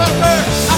the first.